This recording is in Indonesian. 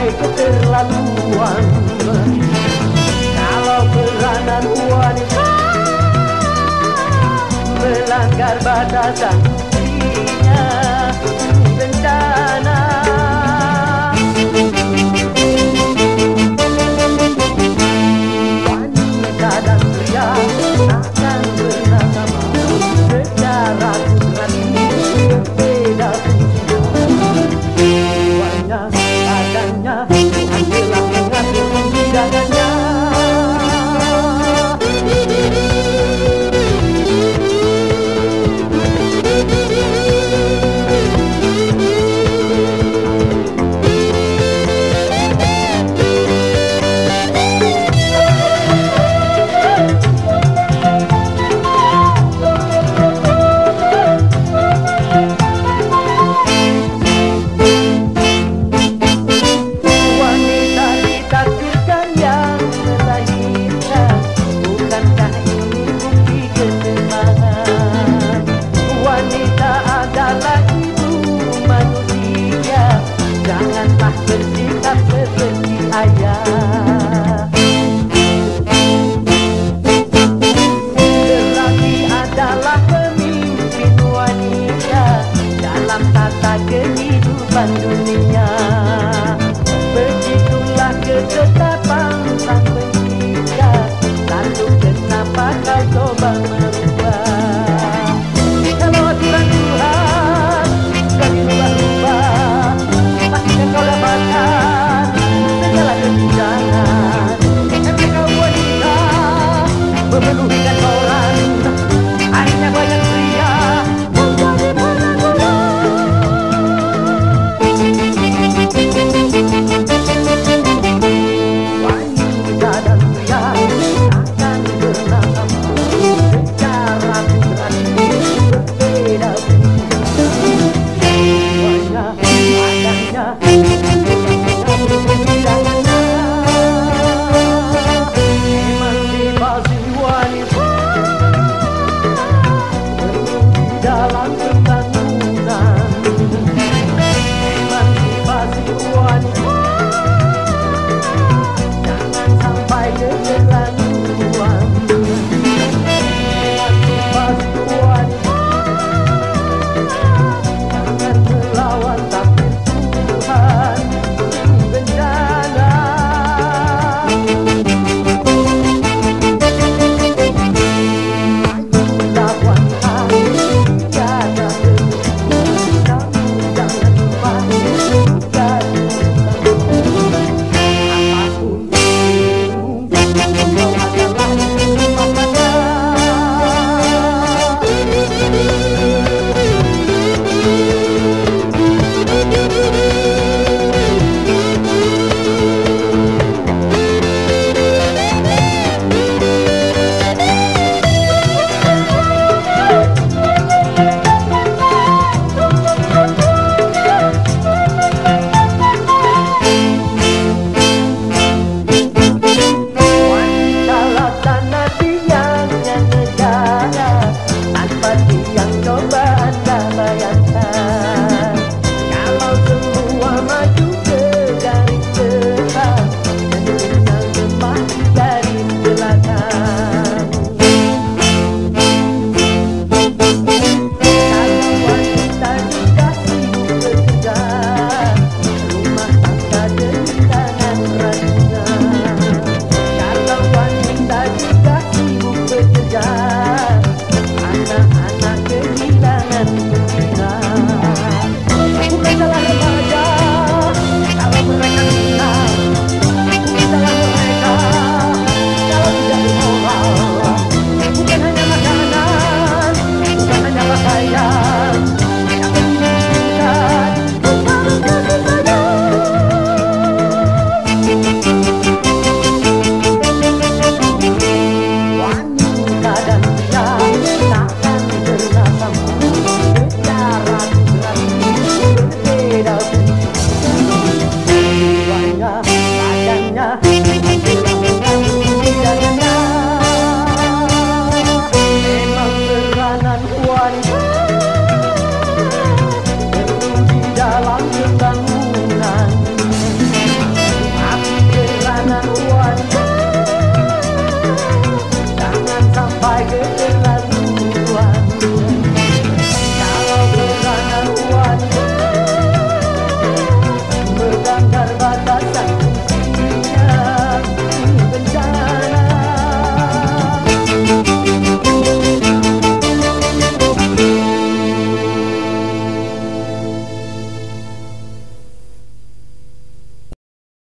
sampai keterlaluan. Kalau peranan wanita Melanggar batasan Wanita adalah